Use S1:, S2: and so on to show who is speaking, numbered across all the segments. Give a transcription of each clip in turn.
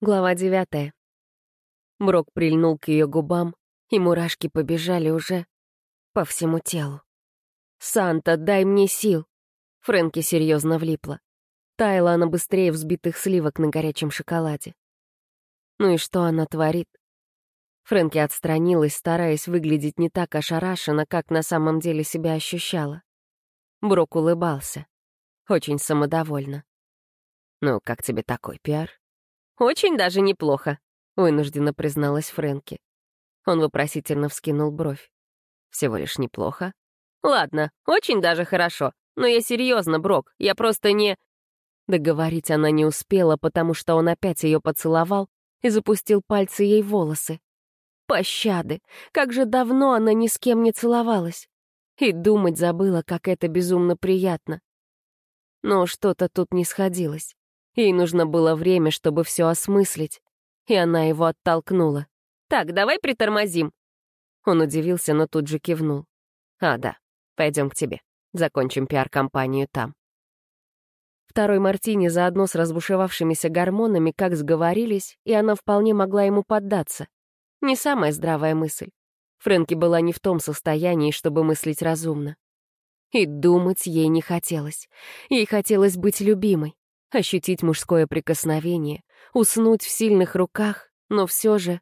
S1: Глава девятая. Брок прильнул к ее губам, и мурашки побежали уже по всему телу. «Санта, дай мне сил!» Фрэнки серьезно влипла. Таяла она быстрее взбитых сливок на горячем шоколаде. Ну и что она творит? Фрэнки отстранилась, стараясь выглядеть не так ошарашенно, как на самом деле себя ощущала. Брок улыбался. Очень самодовольно. «Ну, как тебе такой пиар?» «Очень даже неплохо», — вынужденно призналась Фрэнки. Он вопросительно вскинул бровь. «Всего лишь неплохо?» «Ладно, очень даже хорошо. Но я серьезно, Брок, я просто не...» Договорить она не успела, потому что он опять ее поцеловал и запустил пальцы ей в волосы. Пощады! Как же давно она ни с кем не целовалась. И думать забыла, как это безумно приятно. Но что-то тут не сходилось. Ей нужно было время, чтобы все осмыслить, и она его оттолкнула. «Так, давай притормозим». Он удивился, но тут же кивнул. «А, да, пойдем к тебе. Закончим пиар-компанию там». Второй Мартини заодно с разбушевавшимися гормонами как сговорились, и она вполне могла ему поддаться. Не самая здравая мысль. Фрэнки была не в том состоянии, чтобы мыслить разумно. И думать ей не хотелось. Ей хотелось быть любимой ощутить мужское прикосновение, уснуть в сильных руках, но все же...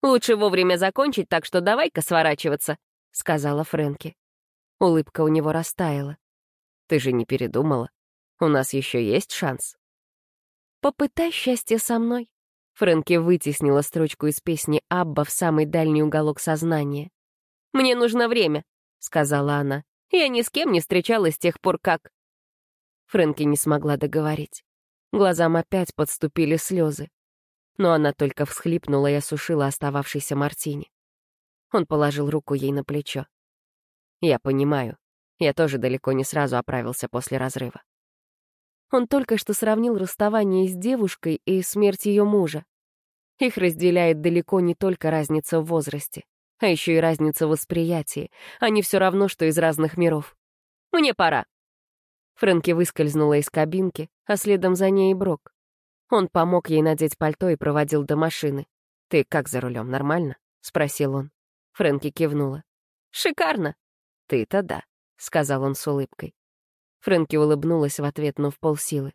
S1: «Лучше вовремя закончить, так что давай-ка сворачиваться», — сказала Фрэнки. Улыбка у него растаяла. «Ты же не передумала? У нас еще есть шанс». «Попытай счастье со мной». Фрэнки вытеснила строчку из песни Абба в самый дальний уголок сознания. «Мне нужно время», — сказала она. «Я ни с кем не встречалась с тех пор, как...» Фрэнки не смогла договорить. Глазам опять подступили слезы. Но она только всхлипнула и осушила остававшийся мартини. Он положил руку ей на плечо. «Я понимаю. Я тоже далеко не сразу оправился после разрыва». Он только что сравнил расставание с девушкой и смерть ее мужа. Их разделяет далеко не только разница в возрасте, а еще и разница в восприятии. Они все равно, что из разных миров. «Мне пора», Фрэнки выскользнула из кабинки, а следом за ней и Брок. Он помог ей надеть пальто и проводил до машины. «Ты как за рулем, нормально?» — спросил он. Фрэнки кивнула. «Шикарно!» «Ты-то да», — сказал он с улыбкой. Фрэнки улыбнулась в ответ, но в полсилы.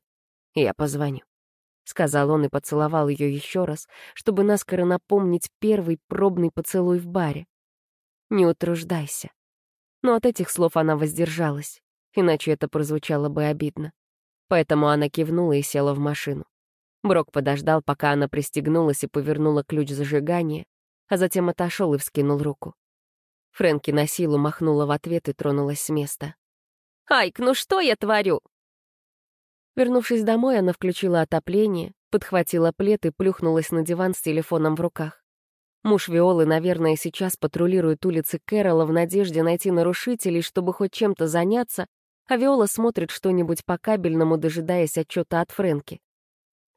S1: «Я позвоню», — сказал он и поцеловал ее еще раз, чтобы наскоро напомнить первый пробный поцелуй в баре. «Не утруждайся». Но от этих слов она воздержалась иначе это прозвучало бы обидно. Поэтому она кивнула и села в машину. Брок подождал, пока она пристегнулась и повернула ключ зажигания, а затем отошел и вскинул руку. Фрэнки на силу махнула в ответ и тронулась с места. «Айк, ну что я творю?» Вернувшись домой, она включила отопление, подхватила плед и плюхнулась на диван с телефоном в руках. Муж Виолы, наверное, сейчас патрулирует улицы Кэрола в надежде найти нарушителей, чтобы хоть чем-то заняться, а Виола смотрит что-нибудь по кабельному, дожидаясь отчета от Фрэнки.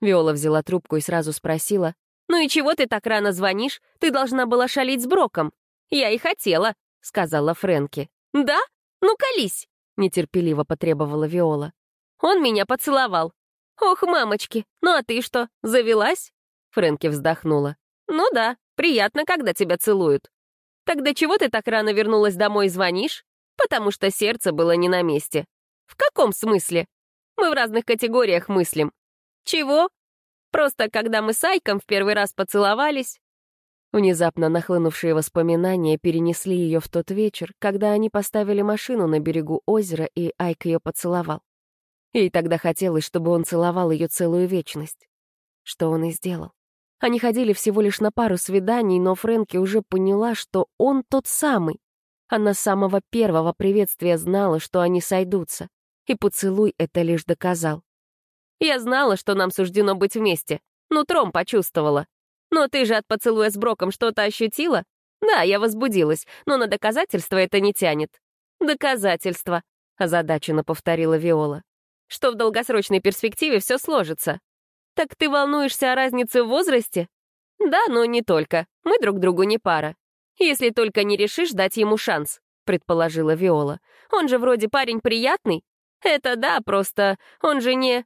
S1: Виола взяла трубку и сразу спросила, «Ну и чего ты так рано звонишь? Ты должна была шалить с Броком». «Я и хотела», — сказала Фрэнки. «Да? Ну, колись!» — нетерпеливо потребовала Виола. «Он меня поцеловал». «Ох, мамочки, ну а ты что, завелась?» Фрэнки вздохнула. «Ну да, приятно, когда тебя целуют». «Тогда чего ты так рано вернулась домой и звонишь?» Потому что сердце было не на месте. В каком смысле? Мы в разных категориях мыслим. Чего? Просто когда мы с Айком в первый раз поцеловались... Внезапно нахлынувшие воспоминания перенесли ее в тот вечер, когда они поставили машину на берегу озера, и Айк ее поцеловал. Ей тогда хотелось, чтобы он целовал ее целую вечность. Что он и сделал. Они ходили всего лишь на пару свиданий, но Фрэнки уже поняла, что он тот самый, она с самого первого приветствия знала, что они сойдутся, и поцелуй это лишь доказал. «Я знала, что нам суждено быть вместе. Нутром почувствовала. Но ты же от поцелуя с Броком что-то ощутила? Да, я возбудилась, но на доказательство это не тянет». «Доказательство», — озадаченно повторила Виола. «Что в долгосрочной перспективе все сложится». «Так ты волнуешься о разнице в возрасте?» «Да, но не только. Мы друг другу не пара. «Если только не решишь дать ему шанс», — предположила Виола. «Он же вроде парень приятный». «Это да, просто он же не...»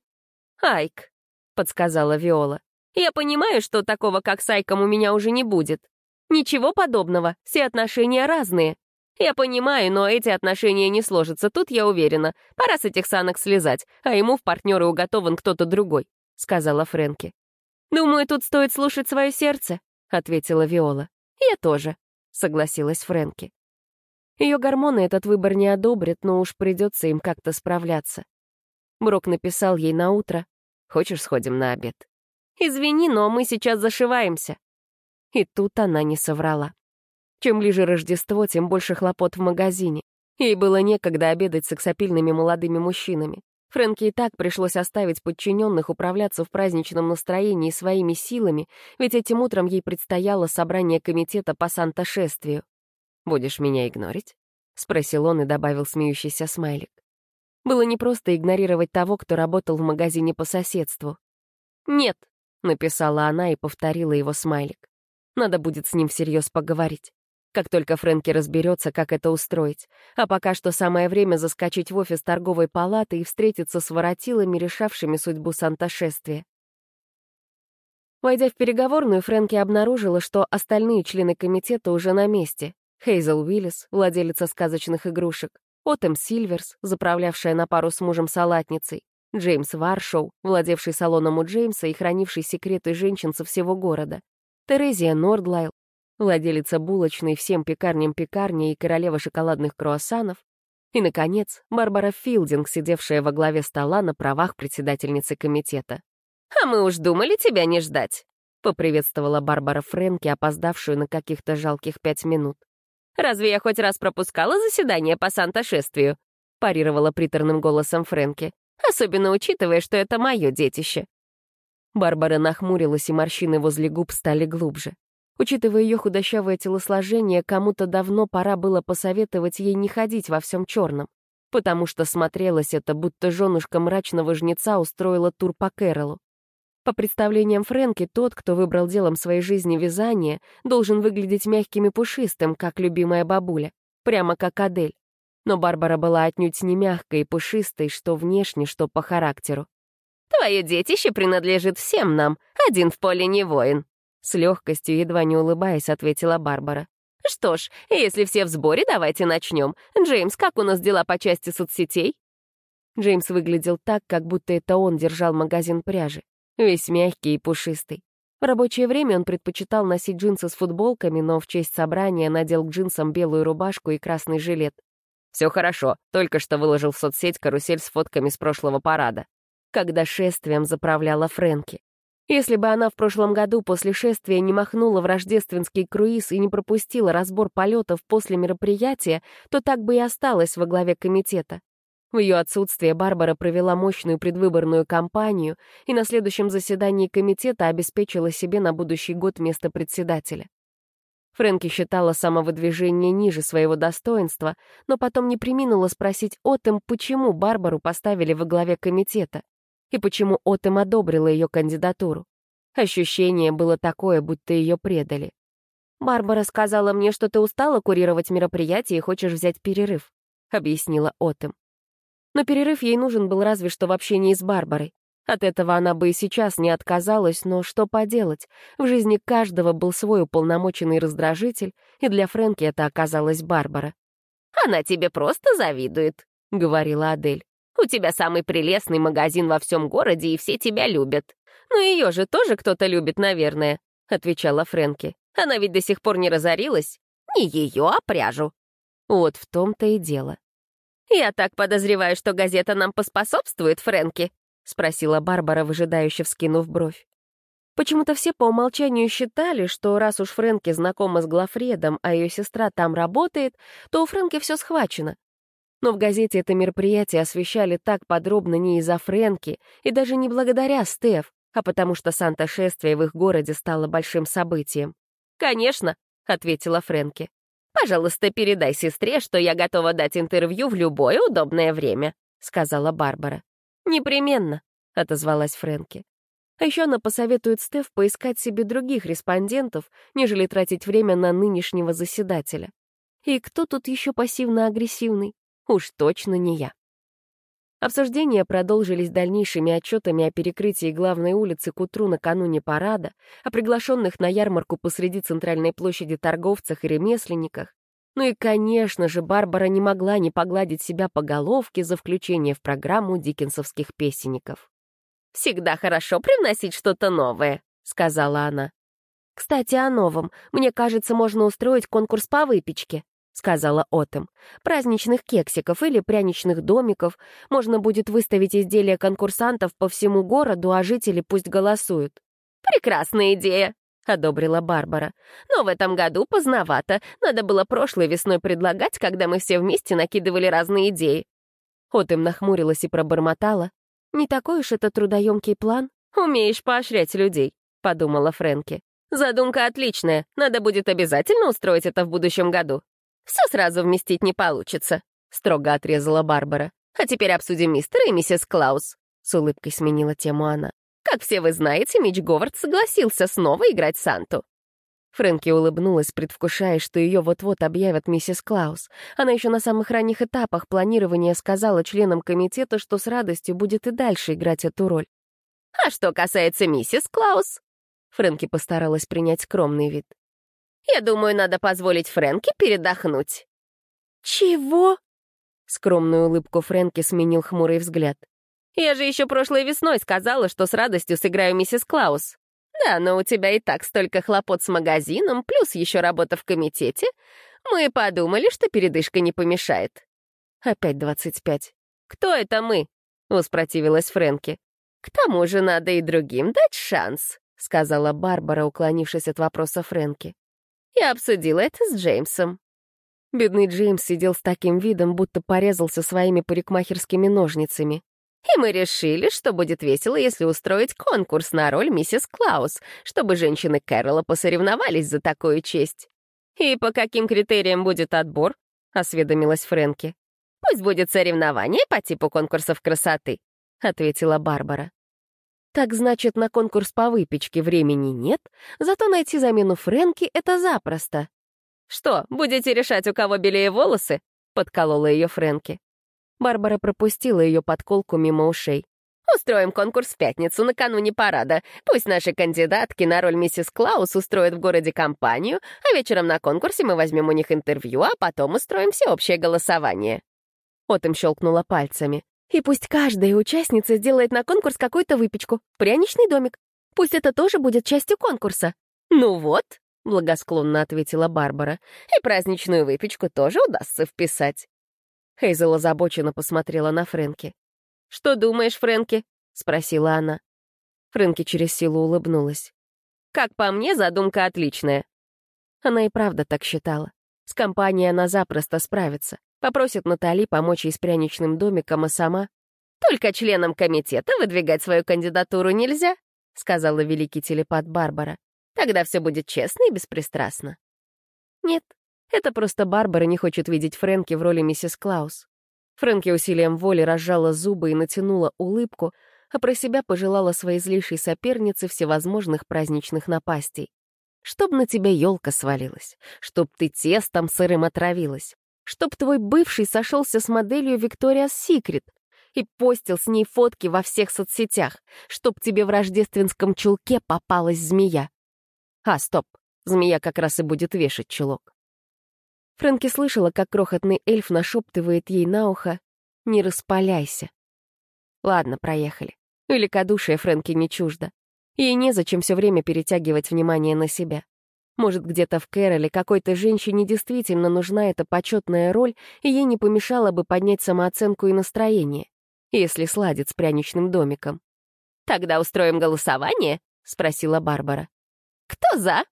S1: «Айк», — подсказала Виола. Я понимаю, что такого, как Сайком, у меня уже не будет. Ничего подобного, все отношения разные. Я понимаю, но эти отношения не сложатся, тут я уверена. Пора с этих санок слезать, а ему в партнеры уготован кто-то другой», — сказала Фрэнки. «Думаю, тут стоит слушать свое сердце», — ответила Виола. «Я тоже», — согласилась Фрэнки. Ее гормоны этот выбор не одобрят, но уж придется им как-то справляться. Брок написал ей на утро. «Хочешь, сходим на обед?» «Извини, но мы сейчас зашиваемся». И тут она не соврала. Чем ближе Рождество, тем больше хлопот в магазине. Ей было некогда обедать с сексапильными молодыми мужчинами. Фрэнке и так пришлось оставить подчиненных управляться в праздничном настроении своими силами, ведь этим утром ей предстояло собрание комитета по Санта-шествию. «Будешь меня игнорить?» — спросил он и добавил смеющийся смайлик. Было непросто игнорировать того, кто работал в магазине по соседству. «Нет», — написала она и повторила его смайлик. «Надо будет с ним всерьез поговорить» как только Фрэнки разберется, как это устроить. А пока что самое время заскочить в офис торговой палаты и встретиться с воротилами, решавшими судьбу Санта-шествия. Войдя в переговорную, Фрэнки обнаружила, что остальные члены комитета уже на месте. Хейзел Уиллис, владелица сказочных игрушек, Отем Сильверс, заправлявшая на пару с мужем салатницей, Джеймс Варшоу, владевший салоном у Джеймса и хранивший секреты женщин со всего города, Терезия Нордлайл, владелица булочной всем пекарням пекарни и королева шоколадных круассанов, и, наконец, Барбара Филдинг, сидевшая во главе стола на правах председательницы комитета. «А мы уж думали тебя не ждать», — поприветствовала Барбара Фрэнки, опоздавшую на каких-то жалких пять минут. «Разве я хоть раз пропускала заседание по Санта-шествию?» — парировала приторным голосом Фрэнки. «Особенно учитывая, что это мое детище». Барбара нахмурилась, и морщины возле губ стали глубже. Учитывая ее худощавое телосложение, кому-то давно пора было посоветовать ей не ходить во всем черном, потому что смотрелось это, будто женушка мрачного жнеца устроила тур по Кэролу. По представлениям Фрэнки, тот, кто выбрал делом своей жизни вязание, должен выглядеть мягким и пушистым, как любимая бабуля, прямо как Адель. Но Барбара была отнюдь не мягкой и пушистой, что внешне, что по характеру. «Твое детище принадлежит всем нам, один в поле не воин», с легкостью, едва не улыбаясь, ответила Барбара. «Что ж, если все в сборе, давайте начнем. Джеймс, как у нас дела по части соцсетей?» Джеймс выглядел так, как будто это он держал магазин пряжи. Весь мягкий и пушистый. В рабочее время он предпочитал носить джинсы с футболками, но в честь собрания надел к джинсам белую рубашку и красный жилет. «Все хорошо, только что выложил в соцсеть карусель с фотками с прошлого парада». Когда шествием заправляла Фрэнки. Если бы она в прошлом году после шествия не махнула в рождественский круиз и не пропустила разбор полетов после мероприятия, то так бы и осталась во главе комитета. В ее отсутствие Барбара провела мощную предвыборную кампанию и на следующем заседании комитета обеспечила себе на будущий год место председателя. Фрэнки считала самовыдвижение ниже своего достоинства, но потом не приминула спросить Отем, почему Барбару поставили во главе комитета и почему Отем одобрила ее кандидатуру. Ощущение было такое, будто ее предали. «Барбара сказала мне, что ты устала курировать мероприятие и хочешь взять перерыв», — объяснила Отем. Но перерыв ей нужен был разве что в общении с Барбарой. От этого она бы и сейчас не отказалась, но что поделать? В жизни каждого был свой уполномоченный раздражитель, и для Фрэнки это оказалась Барбара. «Она тебе просто завидует», — говорила Адель. У тебя самый прелестный магазин во всем городе, и все тебя любят. Ну ее же тоже кто-то любит, наверное», — отвечала Фрэнки. «Она ведь до сих пор не разорилась. Не ее, а пряжу». Вот в том-то и дело. «Я так подозреваю, что газета нам поспособствует, Фрэнки?» — спросила Барбара, выжидающе вскинув бровь. Почему-то все по умолчанию считали, что раз уж Фрэнки знакома с Глафредом, а ее сестра там работает, то у Фрэнки все схвачено. Но в газете это мероприятие освещали так подробно не из-за Фрэнки и даже не благодаря Стеф, а потому что Санта-шествие в их городе стало большим событием. «Конечно», — ответила Фрэнки. «Пожалуйста, передай сестре, что я готова дать интервью в любое удобное время», — сказала Барбара. «Непременно», — отозвалась Фрэнки. А еще она посоветует Стеф поискать себе других респондентов, нежели тратить время на нынешнего заседателя. И кто тут еще пассивно-агрессивный? Уж точно не я. Обсуждения продолжились дальнейшими отчетами о перекрытии главной улицы к утру накануне парада, о приглашенных на ярмарку посреди центральной площади торговцах и ремесленниках. Ну и, конечно же, Барбара не могла не погладить себя по головке за включение в программу диккенсовских песенников. «Всегда хорошо привносить что-то новое», — сказала она. «Кстати, о новом. Мне кажется, можно устроить конкурс по выпечке», — сказала Отом. «Праздничных кексиков или пряничных домиков. Можно будет выставить изделия конкурсантов по всему городу, а жители пусть голосуют». «Прекрасная идея», — одобрила Барбара. «Но в этом году поздновато. Надо было прошлой весной предлагать, когда мы все вместе накидывали разные идеи». Отом нахмурилась и пробормотала. «Не такой уж это трудоемкий план. Умеешь поощрять людей», — подумала Фрэнки. «Задумка отличная. Надо будет обязательно устроить это в будущем году». «Все сразу вместить не получится», — строго отрезала Барбара. «А теперь обсудим мистера и миссис Клаус», — с улыбкой сменила тему она. «Как все вы знаете, Мич Говард согласился снова играть Санту». Фрэнки улыбнулась, предвкушая, что ее вот-вот объявят миссис Клаус. Она еще на самых ранних этапах планирования сказала членам комитета, что с радостью будет и дальше играть эту роль. «А что касается миссис Клаус?» Фрэнки постаралась принять скромный вид. Я думаю, надо позволить Фрэнке передохнуть». «Чего?» Скромную улыбку Фрэнки сменил хмурый взгляд. «Я же еще прошлой весной сказала, что с радостью сыграю миссис Клаус. Да, но у тебя и так столько хлопот с магазином, плюс еще работа в комитете. Мы подумали, что передышка не помешает». Опять двадцать пять. «Кто это мы?» — успротивилась Фрэнки. «К тому же надо и другим дать шанс», — сказала Барбара, уклонившись от вопроса Фрэнки. Я обсудила это с Джеймсом». Бедный Джеймс сидел с таким видом, будто порезался своими парикмахерскими ножницами. И мы решили, что будет весело, если устроить конкурс на роль миссис Клаус, чтобы женщины Кэрола посоревновались за такую честь. «И по каким критериям будет отбор?» — осведомилась Фрэнки. «Пусть будет соревнование по типу конкурсов красоты», — ответила Барбара. Так значит, на конкурс по выпечке времени нет, зато найти замену Фрэнки — это запросто. «Что, будете решать, у кого белее волосы?» — подколола ее Фрэнки. Барбара пропустила ее подколку мимо ушей. «Устроим конкурс в пятницу, накануне парада. Пусть наши кандидатки на роль миссис Клаус устроят в городе компанию, а вечером на конкурсе мы возьмем у них интервью, а потом устроим всеобщее голосование». Отом щелкнула пальцами. И пусть каждая участница сделает на конкурс какую-то выпечку, пряничный домик. Пусть это тоже будет частью конкурса. Ну вот, — благосклонно ответила Барбара, и праздничную выпечку тоже удастся вписать. Хейзел озабоченно посмотрела на Фрэнки. «Что думаешь, Фрэнки?» — спросила она. Фрэнки через силу улыбнулась. «Как по мне, задумка отличная». Она и правда так считала. С компанией она запросто справится. Попросит Натали помочь ей с пряничным домиком, а сама... «Только членам комитета выдвигать свою кандидатуру нельзя», — сказала великий телепат Барбара. «Тогда все будет честно и беспристрастно». Нет, это просто Барбара не хочет видеть Фрэнки в роли миссис Клаус. Фрэнки усилием воли разжала зубы и натянула улыбку, а про себя пожелала своей злейшей сопернице всевозможных праздничных напастей. Чтоб на тебя елка свалилась, чтоб ты тестом сырым отравилась, чтоб твой бывший сошелся с моделью Викториас Секрет и постил с ней фотки во всех соцсетях, чтоб тебе в рождественском чулке попалась змея. А, стоп, змея как раз и будет вешать чулок. Фрэнки слышала, как крохотный эльф нашептывает ей на ухо «Не распаляйся». Ладно, проехали. Великодушие Фрэнки не чуждо. Ей незачем все время перетягивать внимание на себя. Может, где-то в Кэроле какой-то женщине действительно нужна эта почетная роль, и ей не помешало бы поднять самооценку и настроение, если сладит с пряничным домиком. «Тогда устроим голосование?» — спросила Барбара. «Кто за?»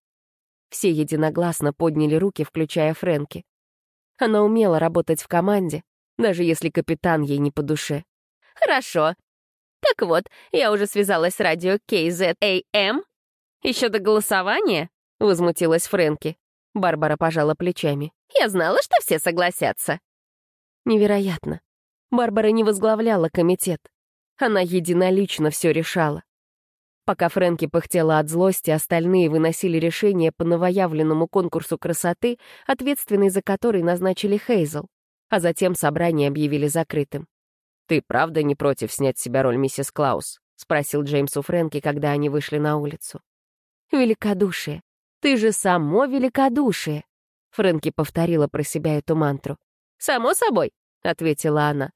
S1: Все единогласно подняли руки, включая Фрэнки. Она умела работать в команде, даже если капитан ей не по душе. «Хорошо. Так вот, я уже связалась с радио KZAM. Еще до голосования?» — возмутилась Фрэнки. Барбара пожала плечами. «Я знала, что все согласятся». Невероятно. Барбара не возглавляла комитет. Она единолично все решала. Пока Фрэнки пыхтела от злости, остальные выносили решение по новоявленному конкурсу красоты, ответственный за который назначили Хейзел, а затем собрание объявили закрытым. «Ты правда не против снять с себя роль миссис Клаус?» — спросил Джеймс у Фрэнки, когда они вышли на улицу. «Великодушие! Ты же само великодушие!» Фрэнки повторила про себя эту мантру. «Само собой», — ответила она.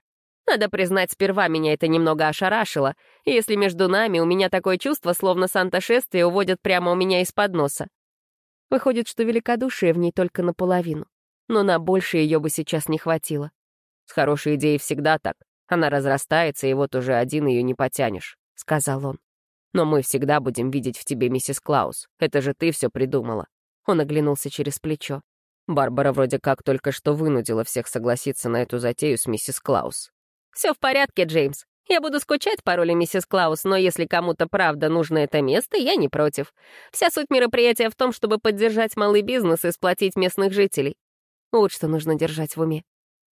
S1: «Надо признать, сперва меня это немного ошарашило, если между нами у меня такое чувство, словно Санта-шествие уводят прямо у меня из-под носа. Выходит, что великодушие в ней только наполовину, но на больше ее бы сейчас не хватило. С хорошей идеей всегда так. Она разрастается, и вот уже один ее не потянешь», — сказал он. «Но мы всегда будем видеть в тебе миссис Клаус. Это же ты все придумала». Он оглянулся через плечо. Барбара вроде как только что вынудила всех согласиться на эту затею с миссис Клаус. «Все в порядке, Джеймс. Я буду скучать по роли миссис Клаус, но если кому-то правда нужно это место, я не против. Вся суть мероприятия в том, чтобы поддержать малый бизнес и сплотить местных жителей. Вот что нужно держать в уме.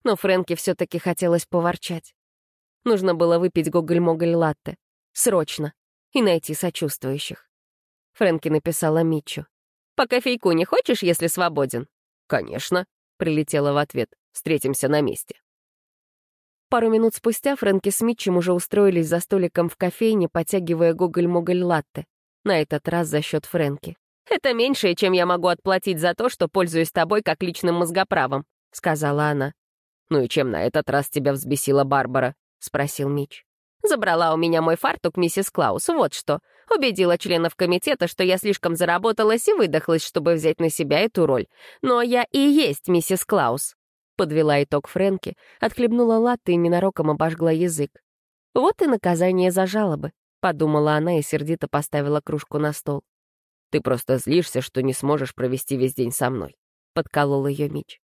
S1: Но Фрэнке все-таки хотелось поворчать. Нужно было выпить гоголь-моголь латте. Срочно. И найти сочувствующих. Фрэнки написала Митчу. «По кофейку не хочешь, если свободен?» «Конечно», — прилетела в ответ. «Встретимся на месте». Пару минут спустя Фрэнки с Митчем уже устроились за столиком в кофейне, потягивая гоголь-моголь латте. На этот раз за счет Фрэнки. «Это меньшее, чем я могу отплатить за то, что пользуюсь тобой как личным мозгоправом», — сказала она. «Ну и чем на этот раз тебя взбесила Барбара?» — спросил Митч. Забрала у меня мой фартук миссис Клаус, вот что. Убедила членов комитета, что я слишком заработалась и выдохлась, чтобы взять на себя эту роль. Но я и есть миссис Клаус. Подвела итог Фрэнки, отхлебнула латте и ненароком обожгла язык. Вот и наказание за жалобы, подумала она и сердито поставила кружку на стол. Ты просто злишься, что не сможешь провести весь день со мной, подколол ее Мич.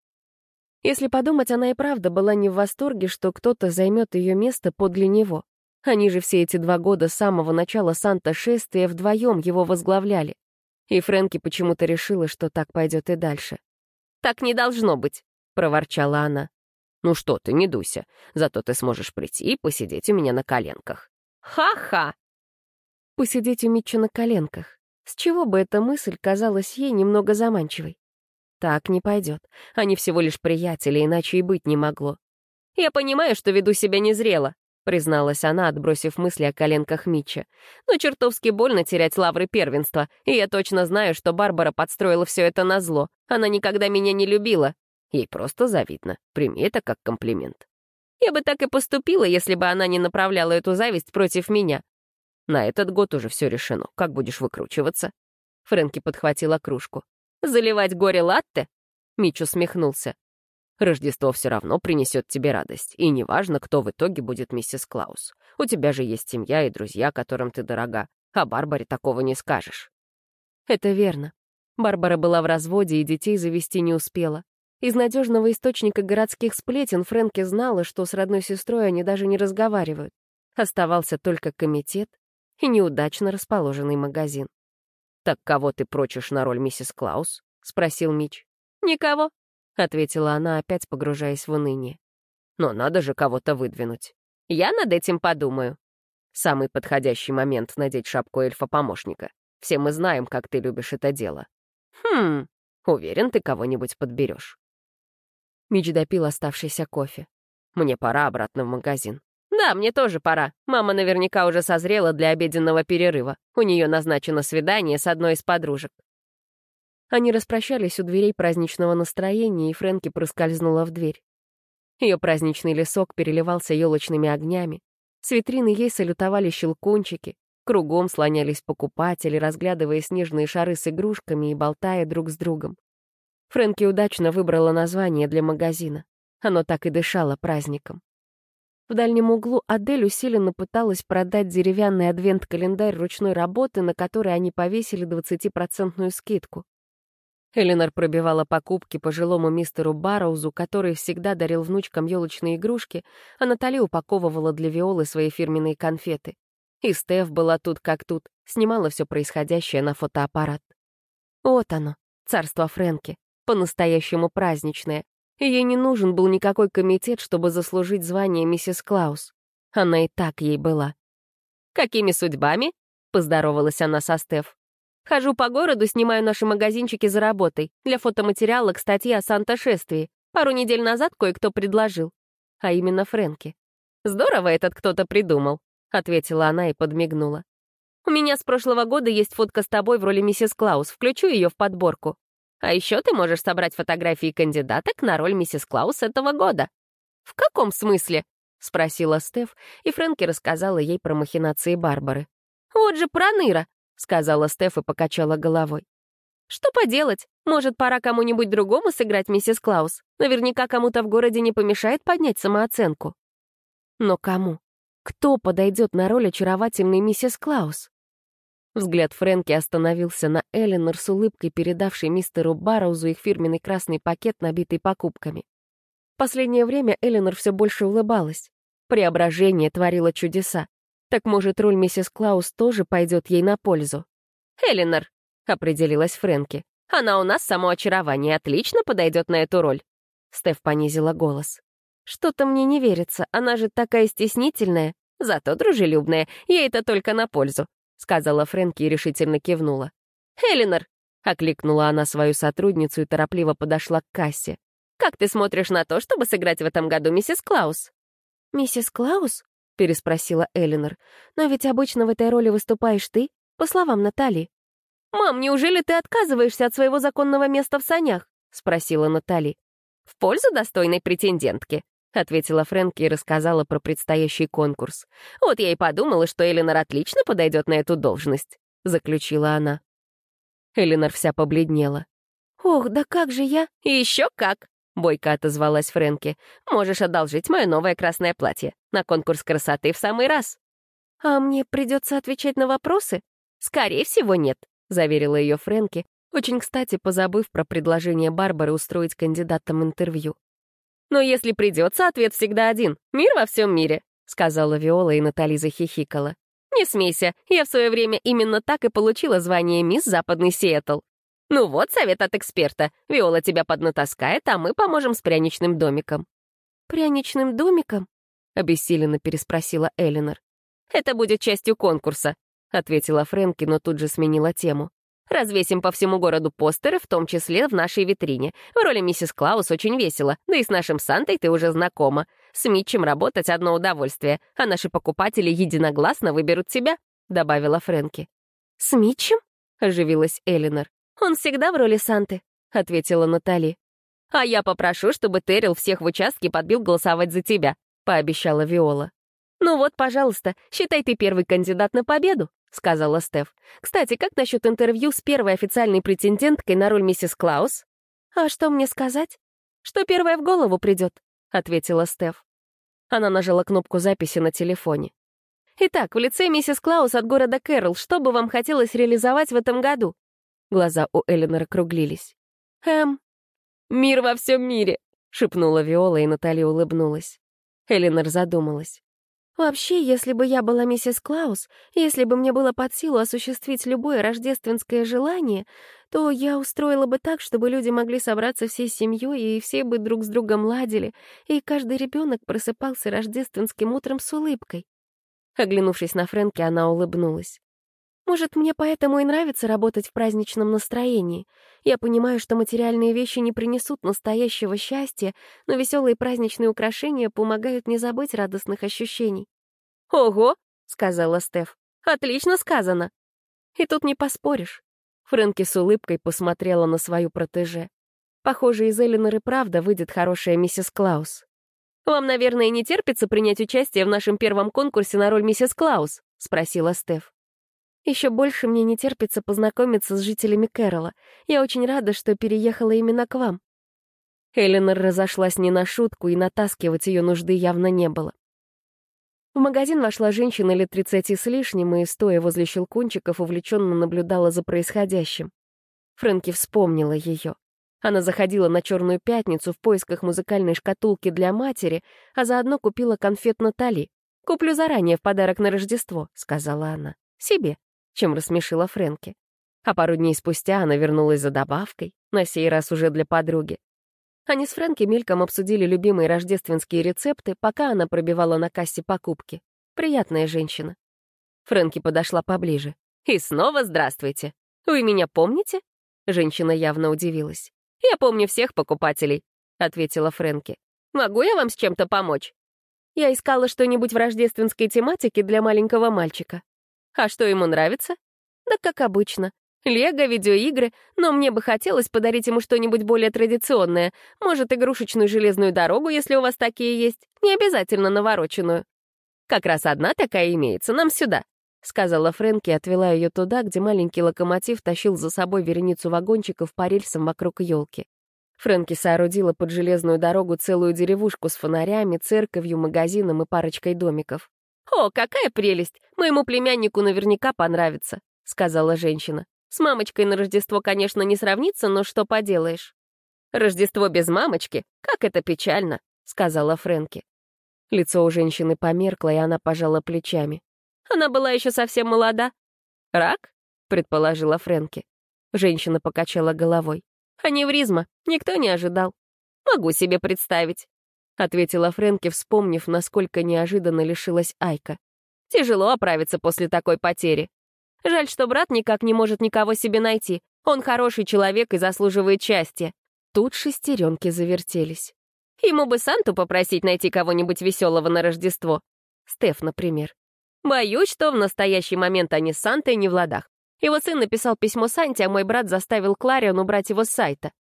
S1: Если подумать, она и правда была не в восторге, что кто-то займет ее место подле него. Они же все эти два года с самого начала Санта-шествия вдвоем его возглавляли. И Фрэнки почему-то решила, что так пойдет и дальше. «Так не должно быть», — проворчала она. «Ну что ты, не дуйся. Зато ты сможешь прийти и посидеть у меня на коленках». «Ха-ха!» Посидеть у Митча на коленках. С чего бы эта мысль казалась ей немного заманчивой? Так не пойдет. Они всего лишь приятели, иначе и быть не могло. «Я понимаю, что веду себя незрело», — призналась она, отбросив мысли о коленках Митча. «Но чертовски больно терять лавры первенства, и я точно знаю, что Барбара подстроила все это на зло. Она никогда меня не любила. Ей просто завидно. Прими это как комплимент. Я бы так и поступила, если бы она не направляла эту зависть против меня. На этот год уже все решено. Как будешь выкручиваться?» Фрэнки подхватила кружку. «Заливать горе латте?» Митч усмехнулся. Рождество все равно принесет тебе радость, и неважно, кто в итоге будет миссис Клаус. У тебя же есть семья и друзья, которым ты дорога. А Барбаре такого не скажешь. Это верно. Барбара была в разводе и детей завести не успела. Из надежного источника городских сплетен Фрэнки знала, что с родной сестрой они даже не разговаривают. Оставался только комитет и неудачно расположенный магазин. «Так кого ты прочишь на роль миссис Клаус?» — спросил Мич. «Никого», — ответила она, опять погружаясь в уныние. «Но надо же кого-то выдвинуть. Я над этим подумаю». Самый подходящий момент надеть шапку эльфа-помощника. Все мы знаем, как ты любишь это дело. Хм, уверен, ты кого-нибудь подберешь. Мич допил оставшийся кофе. Мне пора обратно в магазин. Да, мне тоже пора. Мама наверняка уже созрела для обеденного перерыва. У нее назначено свидание с одной из подружек. Они распрощались у дверей праздничного настроения, и Фрэнки проскользнула в дверь. Ее праздничный лесок переливался елочными огнями. С витрины ей салютовали щелкунчики. Кругом слонялись покупатели, разглядывая снежные шары с игрушками и болтая друг с другом. Фрэнки удачно выбрала название для магазина. Оно так и дышало праздником. В дальнем углу Адель усиленно пыталась продать деревянный адвент-календарь ручной работы, на который они повесили 20% скидку. Эленор пробивала покупки пожилому мистеру Барроузу, который всегда дарил внучкам елочные игрушки, а Натали упаковывала для Виолы свои фирменные конфеты. И Стеф была тут как тут, снимала все происходящее на фотоаппарат. Вот оно, царство Фрэнки, по-настоящему праздничное. Ей не нужен был никакой комитет, чтобы заслужить звание миссис Клаус. Она и так ей была. «Какими судьбами?» — поздоровалась она со Стеф. Хожу по городу, снимаю наши магазинчики за работой. Для фотоматериала к статье о Санта-шествии. Пару недель назад кое-кто предложил. А именно Фрэнки. Здорово этот кто-то придумал», — ответила она и подмигнула. «У меня с прошлого года есть фотка с тобой в роли миссис Клаус. Включу ее в подборку. А еще ты можешь собрать фотографии кандидаток на роль миссис Клаус этого года». «В каком смысле?» — спросила Стеф, и Фрэнки рассказала ей про махинации Барбары. «Вот же проныра!» — сказала Стеф и покачала головой. «Что поделать? Может, пора кому-нибудь другому сыграть миссис Клаус? Наверняка кому-то в городе не помешает поднять самооценку». Но кому? Кто подойдет на роль очаровательной миссис Клаус? Взгляд Фрэнки остановился на Эленор с улыбкой, передавшей мистеру Барроузу их фирменный красный пакет, набитый покупками. Последнее время Эленор все больше улыбалась. Преображение творило чудеса. Так, может, роль миссис Клаус тоже пойдет ей на пользу? «Эленор», — определилась Фрэнки, — «она у нас само очарование, отлично подойдет на эту роль». Стеф понизила голос. «Что-то мне не верится, она же такая стеснительная, зато дружелюбная, ей это только на пользу», — сказала Фрэнки и решительно кивнула. «Эленор», — окликнула она свою сотрудницу и торопливо подошла к кассе. «Как ты смотришь на то, чтобы сыграть в этом году миссис Клаус?» «Миссис Клаус?» — переспросила Эленор. «Но ведь обычно в этой роли выступаешь ты, по словам Натали». «Мам, неужели ты отказываешься от своего законного места в санях?» — спросила Натали. «В пользу достойной претендентки», — ответила Фрэнки и рассказала про предстоящий конкурс. «Вот я и подумала, что Эленор отлично подойдет на эту должность», — заключила она. Эленор вся побледнела. «Ох, да как же я?» «Еще как!» — бойко отозвалась Фрэнки. «Можешь одолжить мое новое красное платье. На конкурс красоты в самый раз». «А мне придется отвечать на вопросы?» «Скорее всего, нет», — заверила ее Фрэнки, очень кстати позабыв про предложение Барбары устроить кандидатам интервью. «Но если придется, ответ всегда один. Мир во всем мире», — сказала Виола, и Натали захихикала. «Не смейся, я в свое время именно так и получила звание мисс Западный Сиэтл. Ну вот, совет от эксперта. Виола тебя поднатаскает, а мы поможем с пряничным домиком». «Пряничным домиком?» — обессиленно переспросила Элинор. «Это будет частью конкурса», — ответила Фрэнки, но тут же сменила тему. Развесим по всему городу постеры, в том числе в нашей витрине. В роли миссис Клаус очень весело, да и с нашим Сантой ты уже знакома. С Митчем работать одно удовольствие, а наши покупатели единогласно выберут тебя», — добавила Фрэнки. «С Митчем?» — оживилась Элинор. «Он всегда в роли Санты», — ответила Натали. «А я попрошу, чтобы Террил всех в участке подбил голосовать за тебя», — пообещала Виола. «Ну вот, пожалуйста, считай ты первый кандидат на победу», — сказала Стеф. «Кстати, как насчет интервью с первой официальной претенденткой на роль миссис Клаус?» «А что мне сказать?» «Что первое в голову придет», — ответила Стеф. Она нажала кнопку записи на телефоне. «Итак, в лице миссис Клаус от города Кэрол, что бы вам хотелось реализовать в этом году?» Глаза у Эленора округлились. «Эм, мир во всем мире», — шепнула Виола, и Наталья улыбнулась. Эленор задумалась. Вообще, если бы я была миссис Клаус, если бы мне было под силу осуществить любое рождественское желание, то я устроила бы так, чтобы люди могли собраться всей семьей, и все бы друг с другом ладили, и каждый ребенок просыпался рождественским утром с улыбкой. Оглянувшись на Фрэнки, она улыбнулась. Может, мне поэтому и нравится работать в праздничном настроении. Я понимаю, что материальные вещи не принесут настоящего счастья, но веселые праздничные украшения помогают не забыть радостных ощущений. «Ого!» — сказала Стеф. «Отлично сказано!» И тут не поспоришь. Фрэнки с улыбкой посмотрела на свою протеже. Похоже, из Эллинор и правда выйдет хорошая миссис Клаус. «Вам, наверное, не терпится принять участие в нашем первом конкурсе на роль миссис Клаус?» — спросила Стеф. Еще больше мне не терпится познакомиться с жителями Кэрола. Я очень рада, что переехала именно к вам». Эленор разошлась не на шутку, и натаскивать ее нужды явно не было. В магазин вошла женщина лет тридцати с лишним и, стоя возле щелкунчиков, увлеченно наблюдала за происходящим. Фрэнки вспомнила ее. Она заходила на Черную Пятницу в поисках музыкальной шкатулки для матери, а заодно купила конфет Натали. «Куплю заранее в подарок на Рождество», — сказала она. «Себе» чем рассмешила Фрэнки. А пару дней спустя она вернулась за добавкой, на сей раз уже для подруги. Они с Фрэнки мельком обсудили любимые рождественские рецепты, пока она пробивала на кассе покупки. Приятная женщина. Фрэнки подошла поближе. «И снова здравствуйте. Вы меня помните?» Женщина явно удивилась. «Я помню всех покупателей», — ответила Фрэнки. «Могу я вам с чем-то помочь?» Я искала что-нибудь в рождественской тематике для маленького мальчика. А что ему нравится? Да как обычно. Лего, видеоигры, но мне бы хотелось подарить ему что-нибудь более традиционное. Может, игрушечную железную дорогу, если у вас такие есть. Не обязательно навороченную. Как раз одна такая имеется, нам сюда. — сказала Фрэнки и отвела ее туда, где маленький локомотив тащил за собой вереницу вагончиков по рельсам вокруг елки. Фрэнки соорудила под железную дорогу целую деревушку с фонарями, церковью, магазином и парочкой домиков. «О, какая прелесть! Моему племяннику наверняка понравится», — сказала женщина. «С мамочкой на Рождество, конечно, не сравнится, но что поделаешь?» «Рождество без мамочки? Как это печально!» — сказала Фрэнки. Лицо у женщины померкло, и она пожала плечами. Она была еще совсем молода. «Рак?» — предположила Фрэнки. Женщина покачала головой. «Аневризма. Никто не ожидал. Могу себе представить», — ответила Фрэнки, вспомнив, насколько неожиданно лишилась Айка. «Тяжело оправиться после такой потери. Жаль, что брат никак не может никого себе найти. Он хороший человек и заслуживает счастья». Тут шестеренки завертелись. Ему бы Санту попросить найти кого-нибудь веселого на Рождество. Стеф, например. Боюсь, что в настоящий момент они с Сантой не в ладах. Его сын написал письмо Санте, а мой брат заставил Кларион убрать его с сайта.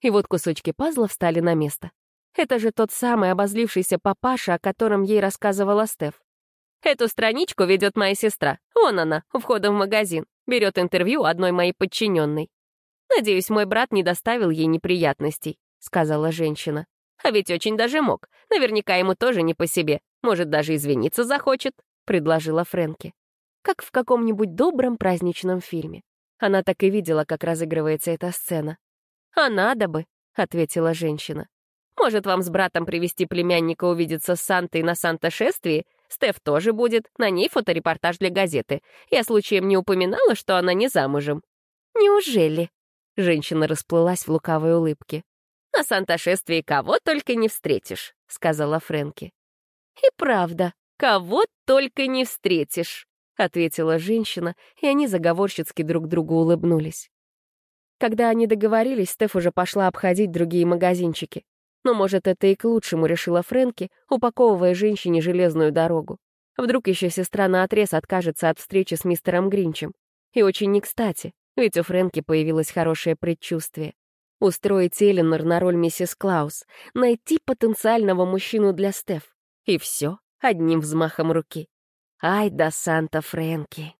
S1: И вот кусочки пазла встали на место. Это же тот самый обозлившийся папаша, о котором ей рассказывала Стеф. Эту страничку ведет моя сестра. Вон она, у входа в магазин. Берет интервью одной моей подчиненной. «Надеюсь, мой брат не доставил ей неприятностей», — сказала женщина. «А ведь очень даже мог. Наверняка ему тоже не по себе. Может, даже извиниться захочет» предложила Фрэнки. Как в каком-нибудь добром праздничном фильме. Она так и видела, как разыгрывается эта сцена. «А надо бы», — ответила женщина. «Может, вам с братом привести племянника увидеться с Сантой на Санта-шествии? Стеф тоже будет, на ней фоторепортаж для газеты. Я случаем не упоминала, что она не замужем». «Неужели?» — женщина расплылась в лукавой улыбке. «На Санта-шествии кого только не встретишь», — сказала Фрэнки. «И правда», «Кого только не встретишь», — ответила женщина, и они заговорщицки друг другу улыбнулись. Когда они договорились, Стеф уже пошла обходить другие магазинчики. Но, может, это и к лучшему, решила Фрэнки, упаковывая женщине железную дорогу. Вдруг еще сестра наотрез откажется от встречи с мистером Гринчем. И очень не кстати, ведь у Фрэнки появилось хорошее предчувствие. Устроить Эленор на роль миссис Клаус, найти потенциального мужчину для Стеф. И все одним взмахом руки. Ай да Санта Фрэнки!